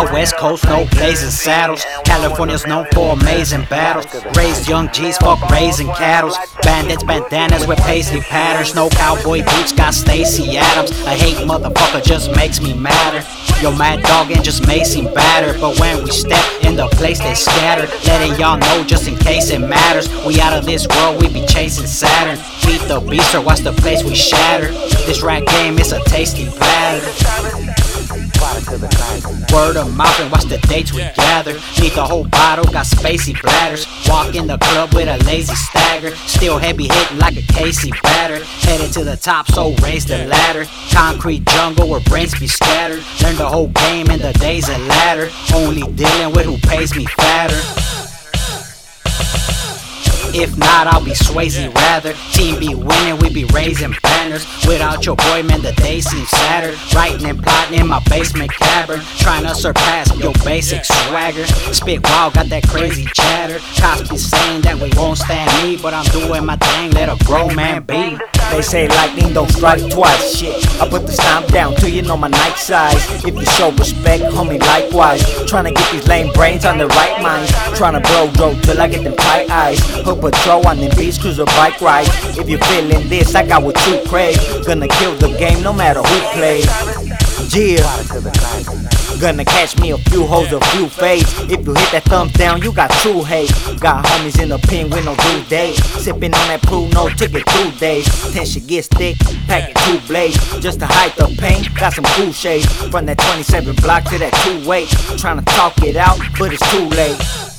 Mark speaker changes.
Speaker 1: West Coast, no blazing saddles. California's known for amazing battles. Raised young G's, fuck raising cattle. Bandits, bandanas with paisley patterns. No cowboy boots, got Stacy Adams. I hate motherfucker, just makes me madder. Your mad dog and just seem batter. But when we step in the place, they scatter. Letting y'all know just in case it matters. We out of this world, we be chasing Saturn. Beat the beast or watch the place we shatter. This rap game is a tasty platter. Word of mouth and watch the dates we gather. Need the whole bottle, got spacey bladders. Walk in the club with a lazy stagger. Still heavy hitting like a Casey batter. Headed to the top, so raise the ladder. Concrete jungle where brains be scattered. Learn the whole game in the days of ladder. Only dealing with who pays me fatter. If not, I'll be Swayze rather. Team be winning, we be raising banners. Without your boy, man, the day seems sadder. Writing and plotting in my basement cavern. Trying to surpass your basic swagger. Spit wild, got that crazy chatter. Cops be saying that we won't stand me, but I'm doing my thing, let a grown man be.
Speaker 2: They say lightning don't strike twice. Shit, I put the stomp down till you know my night size. If you show respect, homie, likewise. Tryna get these lame brains on the right minds. Tryna blow dope till I get them tight eyes. Hook patrol on them beats, cruise a bike ride. If you feeling this, I got what you crave. Gonna kill the game no matter who plays. Yeah. Gonna catch me a few hoes, a few fades. If you hit that thumbs down, you got true hate. Got homies in the pen with no due date. Sipping on that proof, no ticket two days. Tension gets thick, packing two blades. Just to hide the pain, got some cool shades. From that 27 block to that two way. Trying to talk it out, but it's too late.